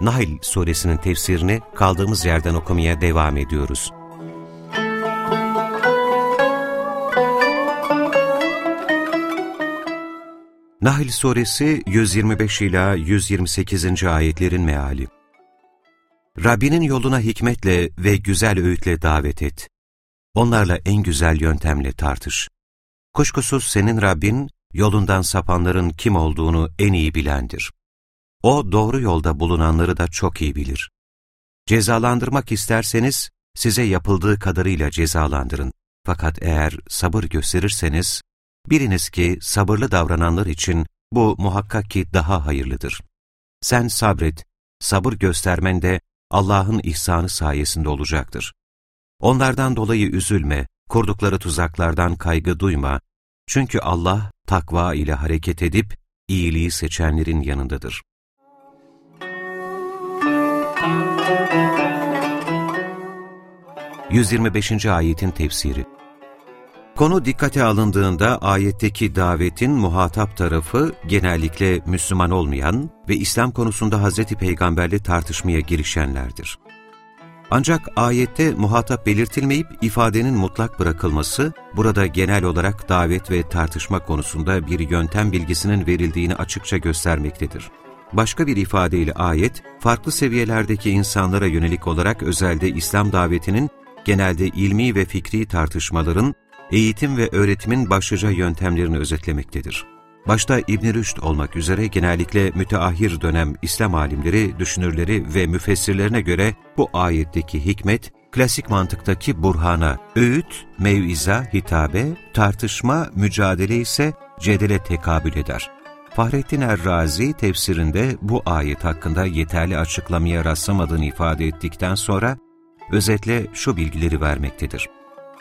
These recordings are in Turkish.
Nahl suresinin tefsirini kaldığımız yerden okumaya devam ediyoruz. Nahl suresi 125 ila 128. ayetlerin meali. Rabbinin yoluna hikmetle ve güzel öğütle davet et. Onlarla en güzel yöntemle tartış. Kuşkusuz senin Rabbin, yolundan sapanların kim olduğunu en iyi bilendir. O doğru yolda bulunanları da çok iyi bilir. Cezalandırmak isterseniz size yapıldığı kadarıyla cezalandırın. Fakat eğer sabır gösterirseniz, biriniz ki sabırlı davrananlar için bu muhakkak ki daha hayırlıdır. Sen sabret, sabır göstermen de Allah'ın ihsanı sayesinde olacaktır. Onlardan dolayı üzülme, kurdukları tuzaklardan kaygı duyma, çünkü Allah takva ile hareket edip iyiliği seçenlerin yanındadır. ...125. ayetin tefsiri Konu dikkate alındığında ayetteki davetin muhatap tarafı genellikle Müslüman olmayan ve İslam konusunda Hz. Peygamberle tartışmaya girişenlerdir. Ancak ayette muhatap belirtilmeyip ifadenin mutlak bırakılması, burada genel olarak davet ve tartışma konusunda bir yöntem bilgisinin verildiğini açıkça göstermektedir. Başka bir ifadeyle ayet, farklı seviyelerdeki insanlara yönelik olarak özelde İslam davetinin, genelde ilmi ve fikri tartışmaların, eğitim ve öğretimin başlıca yöntemlerini özetlemektedir. Başta İbn Rüşd olmak üzere genellikle müteahhir dönem İslam alimleri, düşünürleri ve müfessirlerine göre bu ayetteki hikmet, klasik mantıktaki burhana, öğüt, meviza, hitabe, tartışma, mücadele ise cedele tekabül eder. Fahrettin Errazi tefsirinde bu ayet hakkında yeterli açıklamaya rastlamadığını ifade ettikten sonra, özetle şu bilgileri vermektedir.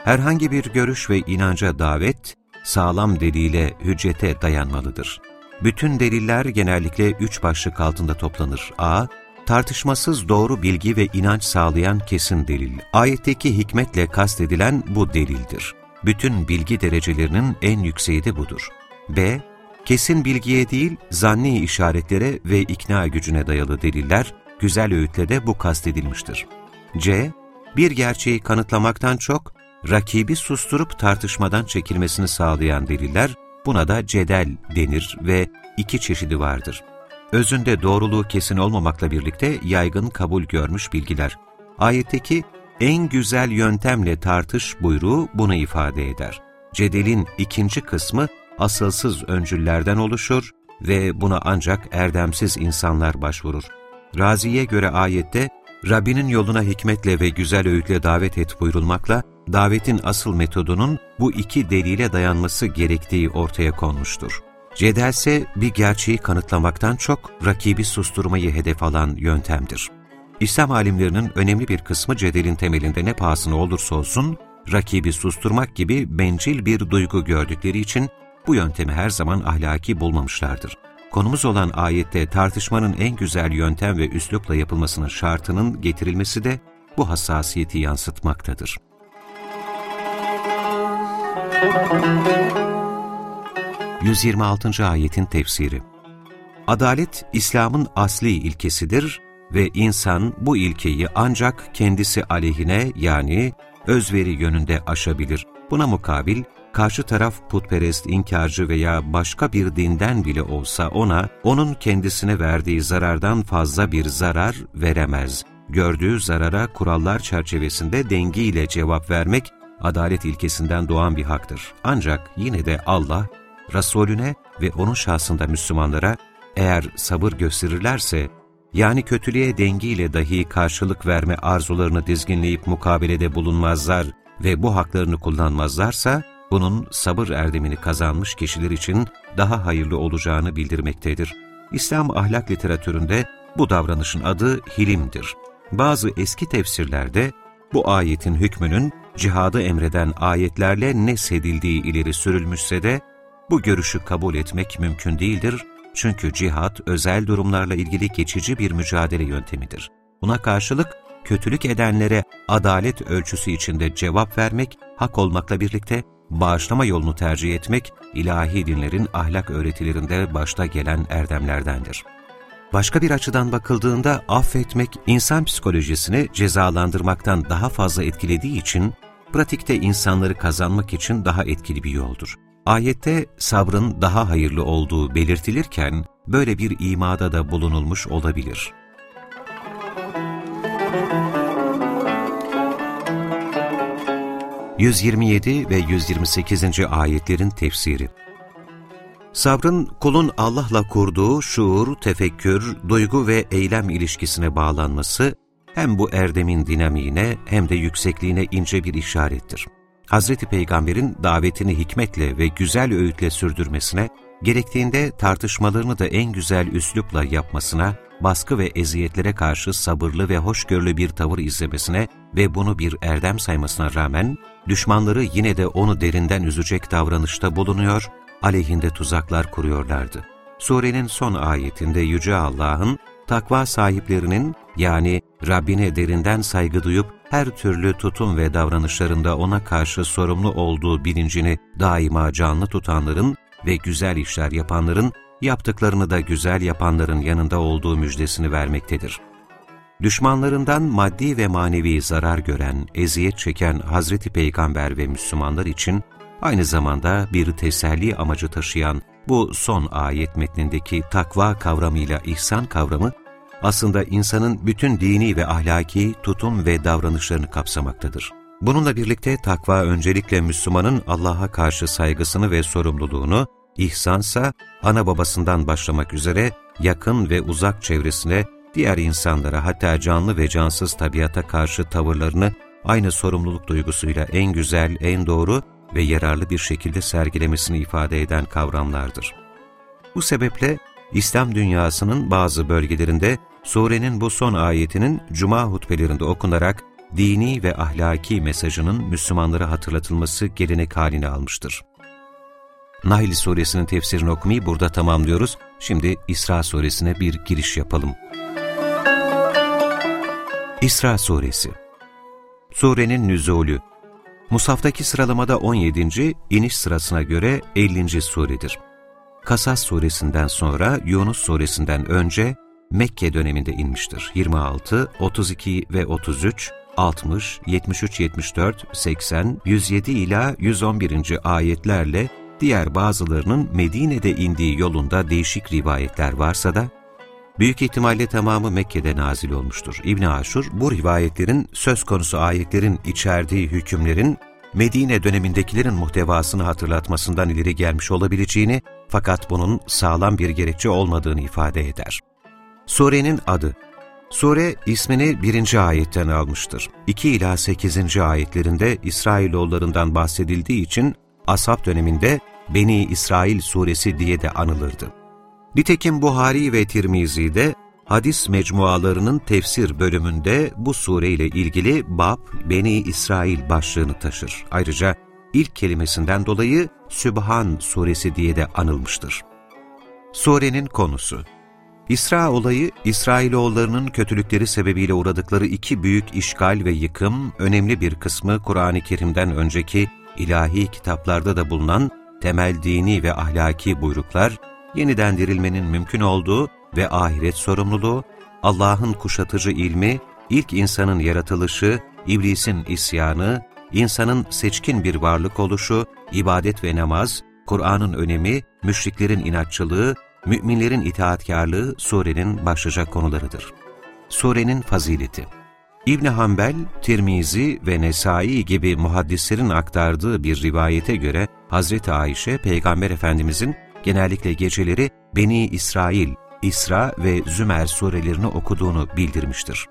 Herhangi bir görüş ve inanca davet, sağlam delile, hüccete dayanmalıdır. Bütün deliller genellikle üç başlık altında toplanır. A. Tartışmasız doğru bilgi ve inanç sağlayan kesin delil. Ayetteki hikmetle kastedilen bu delildir. Bütün bilgi derecelerinin en yükseği de budur. B. Kesin bilgiye değil, zanni işaretlere ve ikna gücüne dayalı deliller, güzel öğütle de bu kastedilmiştir. C. Bir gerçeği kanıtlamaktan çok, rakibi susturup tartışmadan çekilmesini sağlayan deliller, buna da cedel denir ve iki çeşidi vardır. Özünde doğruluğu kesin olmamakla birlikte yaygın kabul görmüş bilgiler. Ayetteki en güzel yöntemle tartış buyruğu bunu ifade eder. Cedelin ikinci kısmı asılsız öncüllerden oluşur ve buna ancak erdemsiz insanlar başvurur. Razi'ye göre ayette, Rabbinin yoluna hikmetle ve güzel öğütle davet et buyurulmakla, davetin asıl metodunun bu iki delile dayanması gerektiği ortaya konmuştur. Cedelse bir gerçeği kanıtlamaktan çok rakibi susturmayı hedef alan yöntemdir. İslam alimlerinin önemli bir kısmı cedelin temelinde ne pahasına olursa olsun, rakibi susturmak gibi bencil bir duygu gördükleri için bu yöntemi her zaman ahlaki bulmamışlardır. Konumuz olan ayette tartışmanın en güzel yöntem ve üslupla yapılmasının şartının getirilmesi de bu hassasiyeti yansıtmaktadır. 126. ayetin tefsiri Adalet, İslam'ın asli ilkesidir ve insan bu ilkeyi ancak kendisi aleyhine yani özveri yönünde aşabilir. Buna mukabil, karşı taraf putperest, inkarcı veya başka bir dinden bile olsa ona, onun kendisine verdiği zarardan fazla bir zarar veremez. Gördüğü zarara kurallar çerçevesinde dengiyle cevap vermek, adalet ilkesinden doğan bir haktır. Ancak yine de Allah, Resulüne ve onun şahsında Müslümanlara eğer sabır gösterirlerse, yani kötülüğe dengiyle dahi karşılık verme arzularını dizginleyip mukabelede bulunmazlar ve bu haklarını kullanmazlarsa, bunun sabır erdemini kazanmış kişiler için daha hayırlı olacağını bildirmektedir. İslam ahlak literatüründe Bu davranışın adı hilimdir. Bazı eski tefsirlerde bu ayetin hükmünün cihadı emreden ayetlerle nesedildiği ileri sürülmüşse de bu görüşü kabul etmek mümkün değildir çünkü cihat özel durumlarla ilgili geçici bir mücadele yöntemidir. Buna karşılık kötülük edenlere adalet ölçüsü içinde cevap vermek, hak olmakla birlikte bağışlama yolunu tercih etmek, ilahi dinlerin ahlak öğretilerinde başta gelen erdemlerdendir. Başka bir açıdan bakıldığında affetmek, insan psikolojisini cezalandırmaktan daha fazla etkilediği için, pratikte insanları kazanmak için daha etkili bir yoldur. Ayette sabrın daha hayırlı olduğu belirtilirken, böyle bir imada da bulunulmuş olabilir. 127 ve 128. ayetlerin tefsiri Sabrın kulun Allah'la kurduğu şuur, tefekkür, duygu ve eylem ilişkisine bağlanması hem bu erdemin dinamiğine hem de yüksekliğine ince bir işarettir. Hz. Peygamber'in davetini hikmetle ve güzel öğütle sürdürmesine, gerektiğinde tartışmalarını da en güzel üslupla yapmasına, baskı ve eziyetlere karşı sabırlı ve hoşgörülü bir tavır izlemesine ve bunu bir erdem saymasına rağmen, düşmanları yine de onu derinden üzecek davranışta bulunuyor, aleyhinde tuzaklar kuruyorlardı. Surenin son ayetinde Yüce Allah'ın, takva sahiplerinin yani Rabbine derinden saygı duyup her türlü tutum ve davranışlarında ona karşı sorumlu olduğu bilincini daima canlı tutanların ve güzel işler yapanların, yaptıklarını da güzel yapanların yanında olduğu müjdesini vermektedir. Düşmanlarından maddi ve manevi zarar gören, eziyet çeken Hazreti Peygamber ve Müslümanlar için aynı zamanda bir teselli amacı taşıyan bu son ayet metnindeki takva kavramıyla ihsan kavramı, aslında insanın bütün dini ve ahlaki tutum ve davranışlarını kapsamaktadır. Bununla birlikte takva öncelikle Müslümanın Allah'a karşı saygısını ve sorumluluğunu, ihsansa ana babasından başlamak üzere yakın ve uzak çevresine, diğer insanlara hatta canlı ve cansız tabiata karşı tavırlarını aynı sorumluluk duygusuyla en güzel, en doğru ve yararlı bir şekilde sergilemesini ifade eden kavramlardır. Bu sebeple İslam dünyasının bazı bölgelerinde surenin bu son ayetinin cuma hutbelerinde okunarak dini ve ahlaki mesajının Müslümanlara hatırlatılması gelenek haline almıştır. Nahl suresinin tefsirini okumayı burada tamamlıyoruz. Şimdi İsra suresine bir giriş yapalım. İsra suresi Surenin nüzulü Musaftaki sıralamada 17. iniş sırasına göre 50. suredir. Kasas suresinden sonra Yunus suresinden önce Mekke döneminde inmiştir. 26, 32 ve 33, 60, 73, 74, 80, 107 ila 111. ayetlerle diğer bazılarının Medine'de indiği yolunda değişik rivayetler varsa da, büyük ihtimalle tamamı Mekke'de nazil olmuştur. İbn Aşur, bu rivayetlerin söz konusu ayetlerin içerdiği hükümlerin Medine dönemindekilerin muhtevasını hatırlatmasından ileri gelmiş olabileceğini fakat bunun sağlam bir gerekçe olmadığını ifade eder. Surenin adı Sure ismini birinci ayetten almıştır. 2 ila 8. ayetlerinde İsrailoğullarından bahsedildiği için Ashab döneminde Beni İsrail suresi diye de anılırdı. Nitekim Buhari ve Tirmizi'de hadis mecmualarının tefsir bölümünde bu sure ile ilgili Bab, Beni İsrail başlığını taşır. Ayrıca ilk kelimesinden dolayı Sübhan suresi diye de anılmıştır. Surenin konusu İsra olayı, İsrailoğullarının kötülükleri sebebiyle uğradıkları iki büyük işgal ve yıkım, önemli bir kısmı Kur'an-ı Kerim'den önceki ilahi kitaplarda da bulunan temel dini ve ahlaki buyruklar, yeniden dirilmenin mümkün olduğu ve ahiret sorumluluğu, Allah'ın kuşatıcı ilmi, ilk insanın yaratılışı, iblisin isyanı, insanın seçkin bir varlık oluşu, ibadet ve namaz, Kur'an'ın önemi, müşriklerin inatçılığı, müminlerin itaatkarlığı surenin başlıca konularıdır. Surenin fazileti İbni Hanbel, Tirmizi ve Nesai gibi muhaddislerin aktardığı bir rivayete göre Hazreti Ayşe, Peygamber Efendimizin genellikle geceleri Beni İsrail, İsra ve Zümer surelerini okuduğunu bildirmiştir.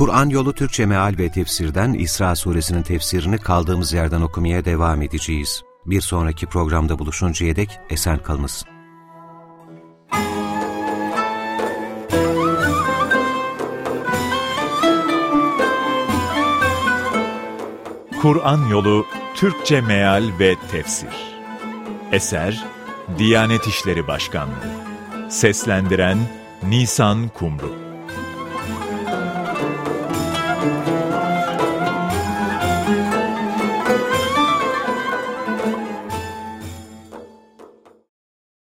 Kur'an Yolu Türkçe Meal ve Tefsir'den İsra suresinin tefsirini kaldığımız yerden okumaya devam edeceğiz. Bir sonraki programda buluşuncaya dek esen kalınız. Kur'an Yolu Türkçe Meal ve Tefsir Eser Diyanet İşleri Başkanlığı Seslendiren Nisan Kumru